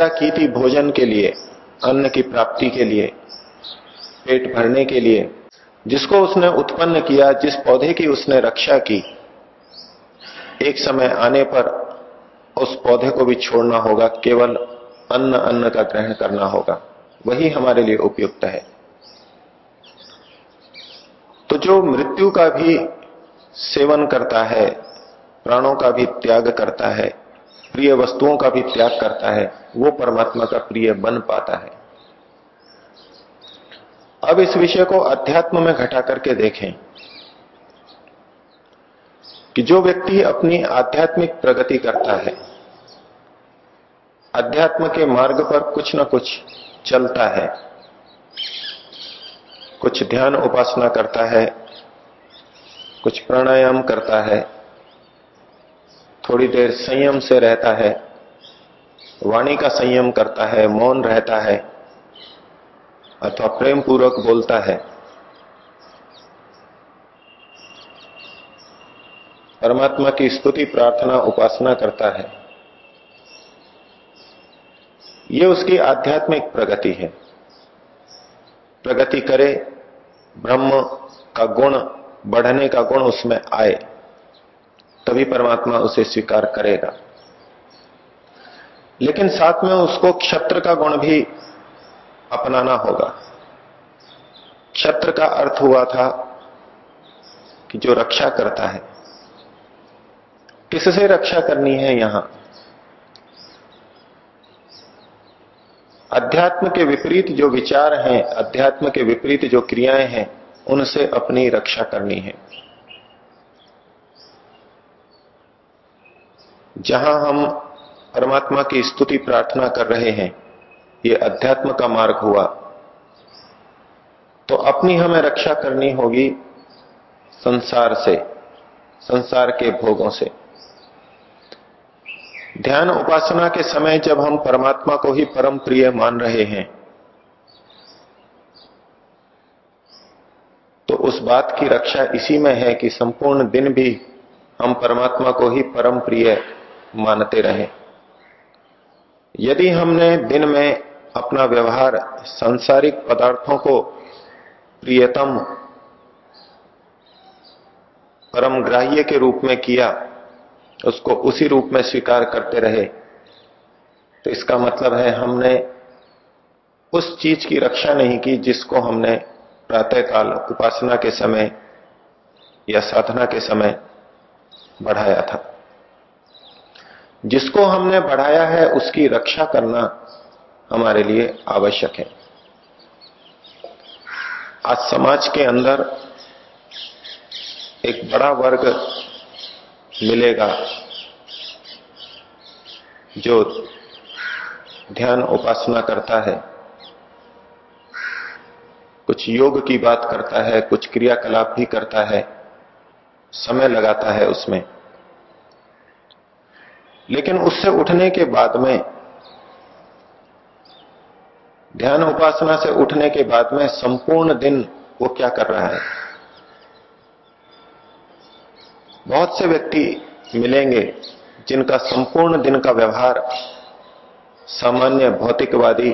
पैदा की थी भोजन के लिए, अन्न की प्राप्ति के लिए, पेट भरने के लिए, जिसको उसने उत्पन्न किया, जिस पौधे की उसने रक्षा की, एक समय आने पर उस पौधे को भी छोड़ना होगा, केवल अन्न अन्न का ग्रहण करना होगा। वही हमारे लिए उपयुक्त है। तो जो मृत्यु का भी सेवन करता है, प्राणों का भी त्याग करता है प्रिय वस्तुओं का भी त्याग करता है, वो परमात्मा का प्रिय बन पाता है। अब इस विषय को अध्यात्म में घटा करके देखें कि जो व्यक्ति अपनी आध्यात्मिक प्रगति करता है, अध्यात्म के मार्ग पर कुछ ना कुछ चलता है, कुछ ध्यान उपासना करता है, कुछ प्राणायाम करता है थोड़ी देर संयम से रहता है, वाणी का संयम करता है, मौन रहता है, अथवा प्रेम पूर्वक बोलता है। परमात्मा की स्तुति, प्रार्थना, उपासना करता है। यह उसकी आध्यात्मिक प्रगति है। प्रगति करे, ब्रह्म का गुण, बढ़ने का गुण उसमें आए। तभी परमात्मा उसे स्वीकार करेगा। लेकिन साथ में उसको क्षत्र का गुण भी अपनाना होगा। क्षत्र का अर्थ हुआ था कि जो रक्षा करता है। किससे रक्षा करनी है यहाँ? अध्यात्म के विपरीत जो विचार हैं, अध्यात्म के विपरीत जो क्रियाएँ हैं, उनसे अपनी रक्षा करनी है। जहाँ हम परमात्मा की स्तुति प्रार्थना कर रहे हैं, ये अध्यात्म का मार्ग हुआ। तो अपनी हमें रक्षा करनी होगी संसार से, संसार के भोगों से। ध्यान उपासना के समय जब हम परमात्मा को ही परम प्रिय मान रहे हैं तो उस बात की रक्षा इसी में है कि संपूर्ण दिन भी हम परमात्मा को ही परम प्रिय मानते रहे। यदि हमने दिन में अपना व्यवहार सांसारिक पदार्थों को प्रियतम परम ग्राह्य के रूप में किया, उसको उसी रूप में स्वीकार करते रहे तो इसका मतलब है हमने उस चीज़ की रक्षा नहीं की जिसको हमने प्रातःकाल उपासना के समय या साधना के समय बढ़ाया था। जिसको हमने बढ़ाया है, उसकी रक्षा करना हमारे लिए आवश्यक है। आज समाज के अंदर एक बड़ा वर्ग मिलेगा जो ध्यान उपासना करता है, कुछ योग की बात करता है, कुछ क्रियाकलाप भी करता है, समय लगाता है उसमें। लेकिन उससे उठने के बाद में, ध्यान उपासना से उठने के बाद में संपूर्ण दिन वो क्या कर रहा है? बहुत से व्यक्ति मिलेंगे जिनका संपूर्ण दिन का व्यवहार सामान्य भौतिकवादी,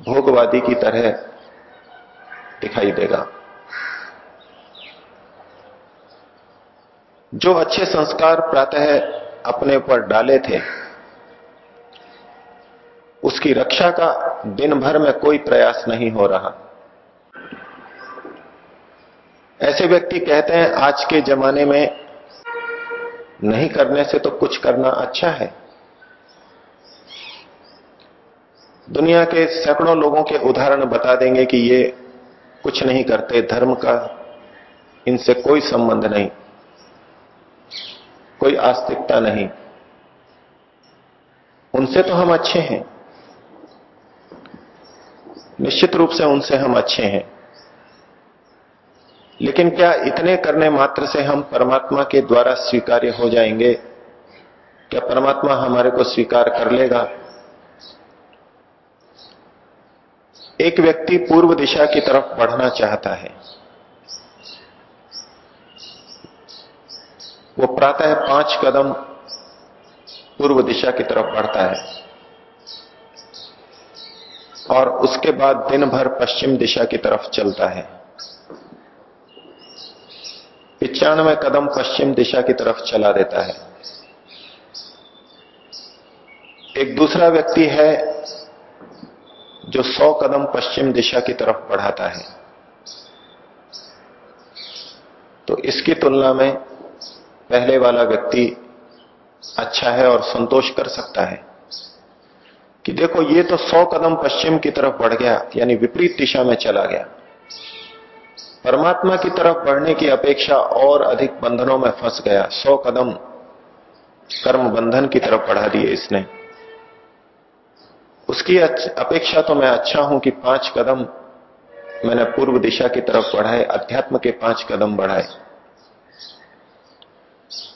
भोगवादी की तरह दिखाई देगा। जो अच्छे संस्कार प्रातः अपने ऊपर डाले थे। उसकी रक्षा का दिन भर में कोई प्रयास नहीं हो रहा। ऐसे व्यक्ति कहते हैं, आज के जमाने में नहीं करने से तो कुछ करना अच्छा है। दुनिया के सैकड़ों लोगों के उदाहरण बता देंगे कि ये कुछ नहीं करते, धर्म का इनसे कोई संबंध नहीं। कोई आस्तिकता नहीं। उनसे तो हम अच्छे हैं। निश्चित रूप से उनसे हम अच्छे हैं। लेकिन क्या इतने करने मात्र से हम परमात्मा के द्वारा स्वीकार्य हो जाएँगे? क्या परमात्मा हमारे को स्वीकार कर लेगा? एक व्यक्ति पूर्व दिशा की तरफ़ बढ़ना चाहता है। वो प्रातः पाँच कदम पूर्व दिशा की तरफ़ बढ़ता है। और उसके बाद दिन भर पश्चिम दिशा की तरफ़ चलता है। पिचानवे कदम पश्चिम दिशा की तरफ़ चला देता है। एक दूसरा व्यक्ति है जो सौ कदम पश्चिम दिशा की तरफ़ बढ़ाता है। तो इसकी तुलना में पहले वाला व्यक्ति अच्छा है और संतोष कर सकता है। कि देखो, ये तो सौ कदम पश्चिम की तरफ़ बढ़ गया, यानी विपरीत दिशा में चला गया। परमात्मा की तरफ़ बढ़ने की अपेक्षा और अधिक बंधनों में फंस गया। सौ कदम कर्म बंधन की तरफ़ बढ़ा दिए इसने। उसकी अपेक्षा तो मैं अच्छा हूँ कि पाँच कदम मैंने पूर्व दिशा की तरफ़ बढ़ाए, अध्यात्म के पाँच कदम बढ़ाए।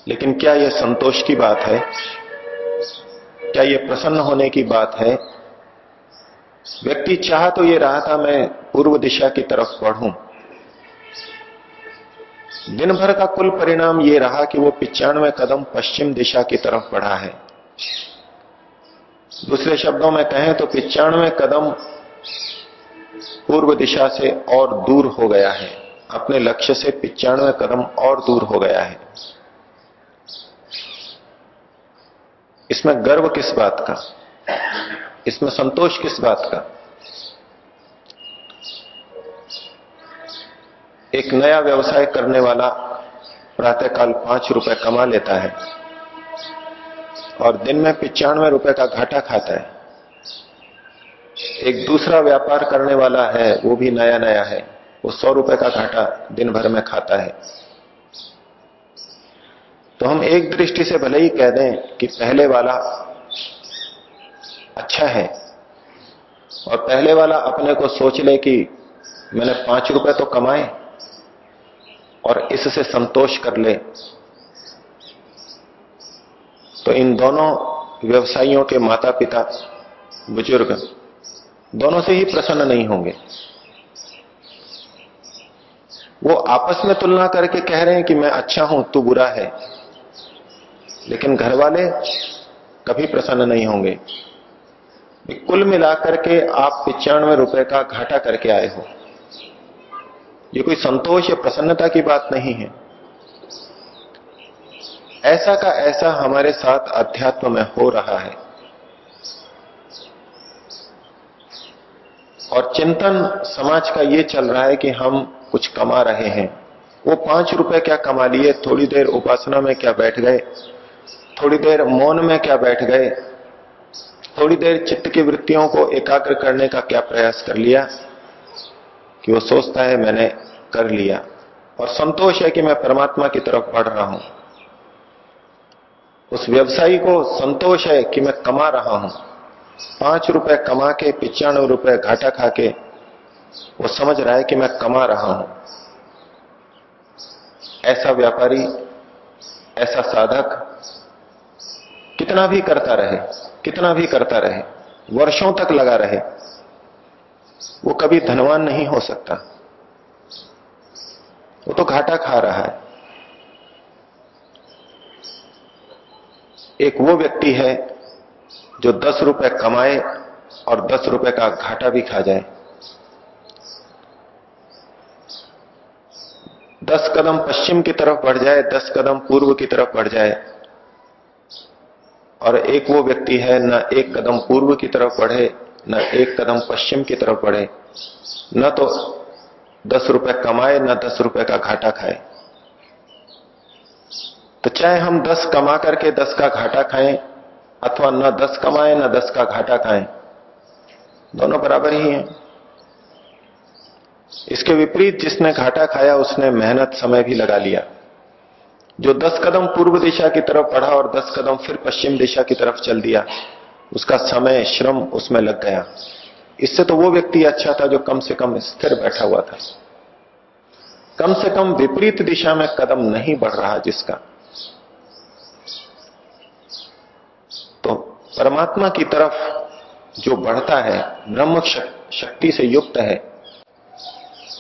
लेकिन क्या यह संतोष की बात है? क्या यह प्रसन्न होने की बात है? व्यक्ति चाह तो ये रहा था मैं पूर्व दिशा की तरफ़ बढ़ूं। दिन भर का कुल परिणाम यह रहा कि वो पिचानवे कदम पश्चिम दिशा की तरफ़ बढ़ा है। दूसरे शब्दों में कहें तो पिचानवे कदम पूर्व दिशा से और दूर हो गया है। अपने लक्ष्य से पिचानवे कदम और दूर हो गया है। इसमें गर्व किस बात का? इसमें संतोष किस बात का? एक नया व्यवसाय करने वाला प्रातःकाल पाँच रुपए कमा लेता है और दिन में पिचानवे रुपए का घाटा खाता है। एक दूसरा व्यापार करने वाला है, वो भी नया नया है, वो सौ रुपए का घाटा दिन भर में खाता है। तो हम एक दृष्टि से भले ही कह दें कि पहले वाला अच्छा है और पहले वाला अपने को सोच ले कि मैंने पाँच रुपए तो कमाए और इससे संतोष कर ले तो इन दोनों व्यवसायियों के माता पिता बुज़ुर्ग, दोनों से ही प्रसन्न नहीं होंगे। वो आपस में तुलना करके कह रहे हैं कि मैं अच्छा हूँ, तू बुरा है। लेकिन घर वाले कभी प्रसन्न नहीं होंगे। कुल मिलाकर के आप पिचानवे रुपए का घाटा करके आए हो। ये कोई संतोष या प्रसन्नता की बात नहीं है। ऐसा का ऐसा हमारे साथ अध्यात्म में हो रहा है। और चिंतन समाज का ये चल रहा है कि हम कुछ कमा रहे हैं। वो पाँच रुपए क्या कमा लिए? थोड़ी देर उपासना में क्या बैठ गए? थोड़ी देर मौन में क्या बैठ गए, थोड़ी देर चित्त की वृत्तियों को एकाग्र करने का क्या प्रयास कर लिया, कि वो सोचता है मैंने कर लिया। और संतोष है कि मैं परमात्मा की तरफ़ बढ़ रहा हूँ। उस व्यवसायी को संतोष है कि मैं कमा रहा हूँ। पाँच रुपए कमा के, पिचानवे रुपए घाटा खा के, वो समझ रहा है कि मैं कमा रहा हूँ। ऐसा व्यापारी, ऐसा साधक कितना भी करता रहे, कितना भी करता रहे, वर्षों तक लगा रहे, वो कभी धनवान नहीं हो सकता। वो तो घाटा खा रहा है। एक वो व्यक्ति है जो दस रुपए कमाए और दस रुपए का घाटा भी खा जाए। दस कदम पश्चिम की तरफ़ बढ़ जाए, दस कदम पूर्व की तरफ़ बढ़ जाए और एक वो व्यक्ति है, न एक कदम पूर्व की तरफ़ बढ़े, न एक कदम पश्चिम की तरफ़ बढ़े। न तो दस रुपए कमाए, न दस रुपए का घाटा खाए। तो चाहे हम दस कमा करके दस का घाटा खाएँ, अथवा न दस कमाए, न दस का घाटा खाएँ, दोनों बराबर ही हैं। इसके विपरीत जिसने घाटा खाया, उसने मेहनत, समय भी लगा लिया। जो दस कदम पूर्व दिशा की तरफ़ बढ़ा और दस कदम फिर पश्चिम दिशा की तरफ़ चल दिया, उसका समय, श्रम उसमें लग गया। इससे तो वो व्यक्ति अच्छा था जो कम से कम स्थिर बैठा हुआ था। कम से कम विपरीत दिशा में कदम नहीं बढ़ रहा जिसका। तो परमात्मा की तरफ़ जो बढ़ता है, ब्रह्म शक्ति से युक्त है,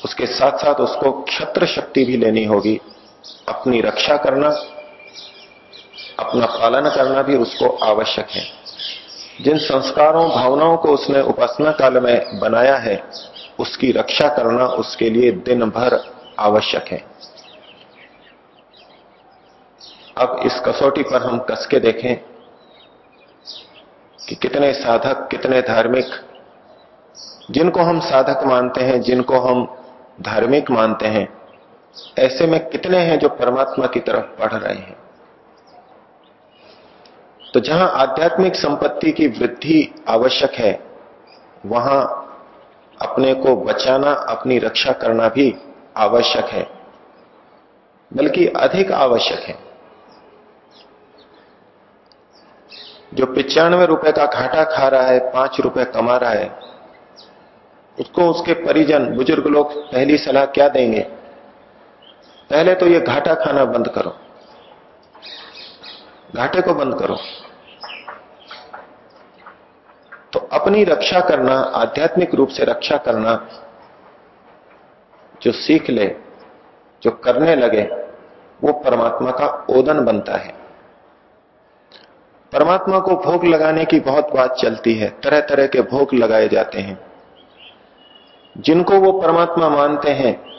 उसके साथ साथ उसको क्षत्र शक्ति भी लेनी होगी। अपनी रक्षा करना, अपना पालन करना भी उसको आवश्यक है। जिन संस्कारों, भावनाओं को उसने उपासना काल में बनाया है, उसकी रक्षा करना उसके लिए दिन भर आवश्यक है। अब इस कसौटी पर हम कस के देखें कि कितने साधक, कितने धार्मिक, जिनको हम साधक मानते हैं, जिनको हम धार्मिक मानते हैं ऐसे में कितने हैं जो परमात्मा की तरफ़ बढ़ रहे हैं? तो जहाँ आध्यात्मिक संपत्ति की वृद्धि आवश्यक है, वहाँ अपने को बचाना, अपनी रक्षा करना भी आवश्यक है, बल्कि अधिक आवश्यक है। जो पिचानवे रुपए का घाटा खा रहा है, पाँच रुपए कमा रहा है, उसको उसके परिजन, बुज़ुर्ग लोग पहली सलाह क्या देंगे? पहले तो ये घाटा खाना बंद करो। घाटे को बंद करो। तो अपनी रक्षा करना, आध्यात्मिक रूप से रक्षा करना जो सीख ले, जो करने लगे, वो परमात्मा का ओदन बनता है। परमात्मा को भोग लगाने की बहुत बात चलती है। तरह तरह के भोग लगाए जाते हैं। जिनको वो परमात्मा मानते हैं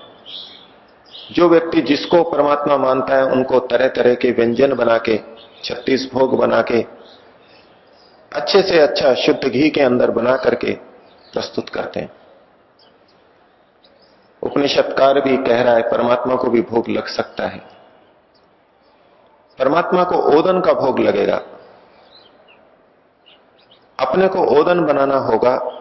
जो व्यक्ति जिसको परमात्मा मानता है, उनको तरह तरह के व्यंजन बना के छत्तीस भोग बना के अच्छे से अच्छा शुद्ध घी के अंदर बना करके प्रस्तुत करते हैं। उपनिषदकार भी कह रहा है, परमात्मा को भी भोग लग सकता है। परमात्मा को ओदन का भोग लगेगा। अपने को ओदन बनाना होगा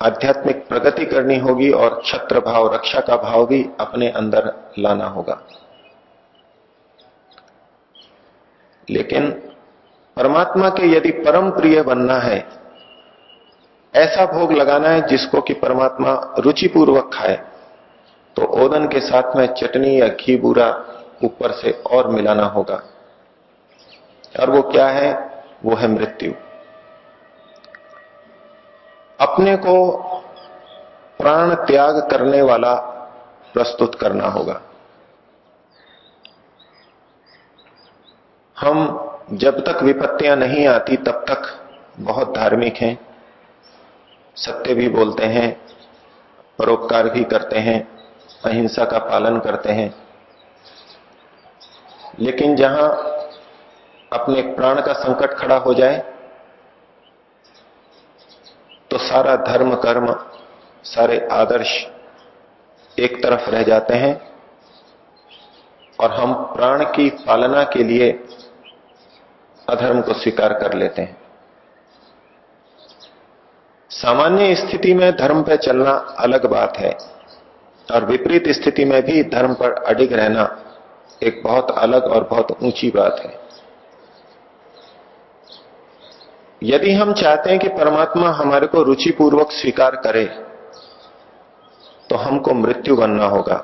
आध्यात्मिक प्रगति करनी होगी और छत्र भाव, रक्षा का भाव भी अपने अंदर लाना होगा। लेकिन परमात्मा के यदि परम प्रिय बनना है, ऐसा भोग लगाना है जिसको कि परमात्मा रुचिपूर्वक खाए तो ओदन के साथ में चटनी या घी बूरा ऊपर से और मिलाना होगा। और वो क्या है? वो है मृत्यु। अपने को प्राण त्याग करने वाला प्रस्तुत करना होगा। हम जब तक विपत्तियाँ नहीं आती, तब तक बहुत धार्मिक हैं, सत्य भी बोलते हैं, परोपकार भी करते हैं, अहिंसा का पालन करते हैं। लेकिन जहाँ अपने प्राण का संकट खड़ा हो जाए सारा धर्म, कर्म, सारे आदर्श एक तरफ़ रह जाते हैं और हम प्राण की पालना के लिए अधर्म को स्वीकार कर लेते हैं। सामान्य स्थिति में धर्म पर चलना अलग बात है और विपरीत स्थिति में भी धर्म पर अडिग रहना एक बहुत अलग और बहुत ऊँची बात है। यदि हम चाहते हैं कि परमात्मा हमारे को रुचिपूर्वक स्वीकार करे तो हमको मृत्यु बनना होगा।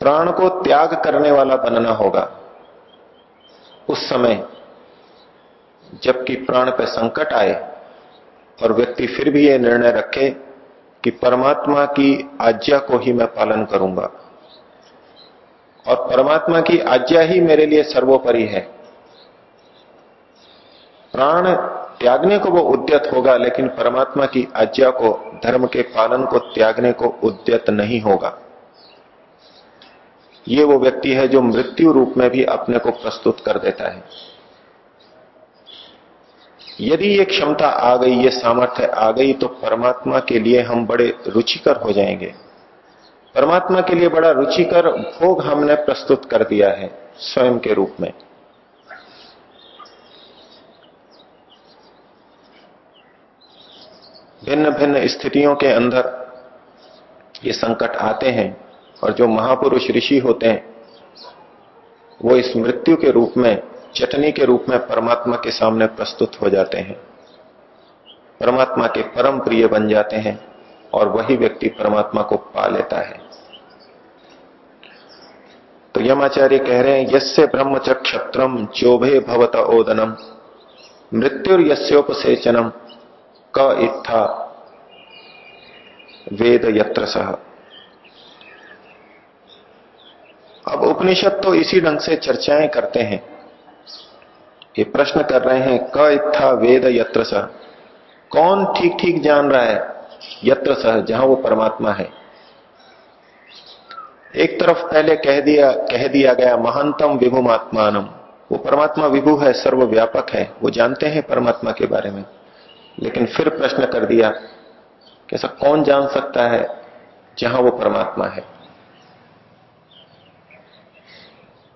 प्राण को त्याग करने वाला बनना होगा। उस समय, जबकि प्राण पर संकट आए और व्यक्ति फिर भी यह निर्णय रखे कि परमात्मा की आज्ञा को ही मैं पालन करूँगा। और परमात्मा की आज्ञा ही मेरे लिए सर्वोपरि है। प्राण त्यागने को वो उद्यत होगा, लेकिन परमात्मा की आज्ञा को, धर्म के पालन को त्यागने को उद्यत नहीं होगा। ये वो व्यक्ति है जो मृत्यु रूप में भी अपने को प्रस्तुत कर देता है। यदि ये क्षमता आ गई, ये सामर्थ्य आ गई तो परमात्मा के लिए हम बड़े रुचिकर हो जाएँगे। परमात्मा के लिए बड़ा रुचिकर भोग हमने प्रस्तुत कर दिया है, स्वयं के रूप में। भिन्न भिन्न स्थितियों के अंदर ये संकट आते हैं और जो महापुरुष ऋषि होते हैं, वो इस मृत्यु के रूप में चटनी के रूप में परमात्मा के सामने प्रस्तुत हो जाते हैं। परमात्मा के परम प्रिय बन जाते हैं और वही व्यक्ति परमात्मा को पा लेता है। तो यमाचार्य कह रहे हैं, यस्य ब्रह्मच क्षत्रम चोभे भवत ओदनम मृत्युर यस्योपसेचनम क इत्था। वेद यत्र सह अब उपनिषद तो इसी ढंग से चर्चाएँ करते हैं। ये प्रश्न कर रहे हैं, क इत्था, वेद यत्र सह कौन ठीक ठीक जान रहा है यत्र सह जहाँ वो परमात्मा है? एक तरफ़ पहले कह दिया कह दिया गया महानतम विभुमात्मानम। वो परमात्मा विभु है, सर्वव्यापक है। वो जानते हैं परमात्मा के बारे में। लेकिन फिर प्रश्न कर दिया कि ऐसा कौन जान सकता है जहाँ वो परमात्मा है?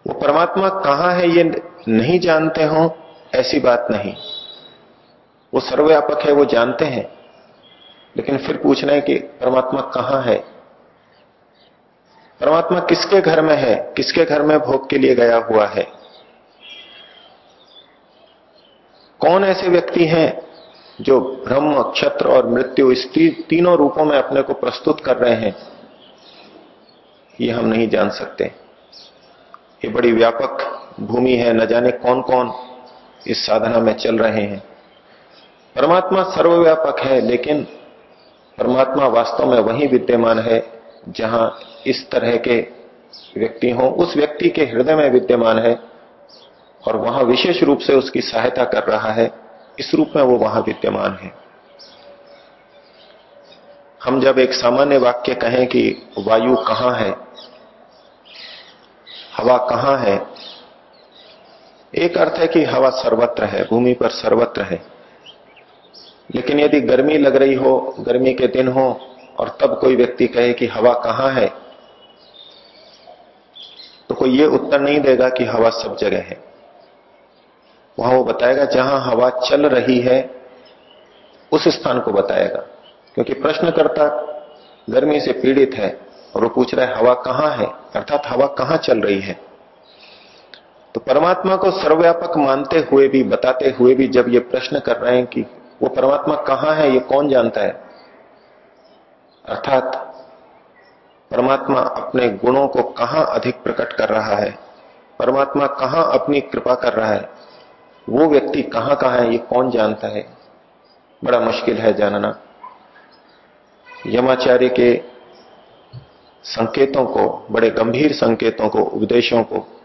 वो परमात्मा कहाँ है ये नहीं जानते हो, ऐसी बात नहीं। वो सर्वव्यापक है, वो जानते हैं। लेकिन फिर पूछना है कि परमात्मा कहाँ है? परमात्मा किसके घर में है? किसके घर में भोग के लिए गया हुआ है? कौन ऐसे व्यक्ति हैं जो ब्रह्म क्षत्र और मृत्यु इस ती, तीनों रूपों में अपने को प्रस्तुत कर रहे हैं ये हम नहीं जान सकते। ये बड़ी व्यापक भूमि है न जाने कौन कौन इस साधना में चल रहे हैं। परमात्मा सर्वव्यापक है लेकिन परमात्मा वास्तव में वही विद्यमान है जहाँ इस तरह के व्यक्ति हो उस व्यक्ति के हृदय में विद्यमान है और वहाँ विशेष रूप से उसकी सहायता कर रहा है। इस रूप में वो वहाँ विद्यमान है। हम जब एक सामान्य वाक्य कहें कि वायु कहाँ है, हवा कहाँ है, एक अर्थ है कि हवा सर्वत्र है, भूमि पर सर्वत्र है। लेकिन यदि गर्मी लग रही हो, गर्मी के दिन हो, और तब कोई व्यक्ति कहे कि हवा कहाँ है तो कोई ये उत्तर नहीं देगा कि हवा सब जगह है। वहाँ वो बताएगा, जहाँ हवा चल रही है, उस स्थान को बताएगा। क्योंकि प्रश्नकर्ता गर्मी से पीड़ित है और वो पूछ रहा है, हवा कहाँ है? अर्थात हवा कहाँ चल रही है? तो परमात्मा को सर्वव्यापक मानते हुए भी, बताते हुए भी जब ये प्रश्न कर रहे हैं कि वो परमात्मा कहाँ है, ये कौन जानता है? अर्थात परमात्मा अपने गुणों को कहाँ अधिक प्रकट कर रहा है? परमात्मा कहाँ अपनी कृपा कर रहा है? वो व्यक्ति कहाँ कहाँ है, ये कौन जानता है? बड़ा मुश्किल है जानना। यमाचार्य के संकेतों को, बड़े गंभीर संकेतों को, उपदेशों को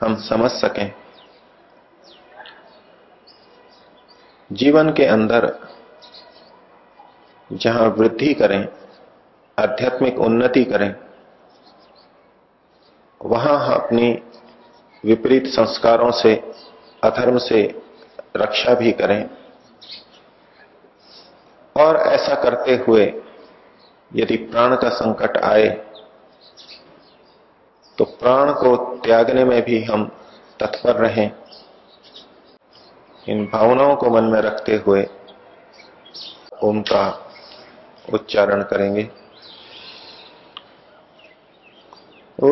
हम समझ सकें। जीवन के अंदर जहाँ वृद्धि करें, आध्यात्मिक उन्नति करें, वहाँ अपनी विपरीत संस्कारों से अधर्म से रक्षा भी करें। और ऐसा करते हुए यदि प्राण का संकट आए तो प्राण को त्यागने में भी हम तत्पर रहें। इन भावनाओं को मन में रखते हुए ओम का उच्चारण करेंगे। ओ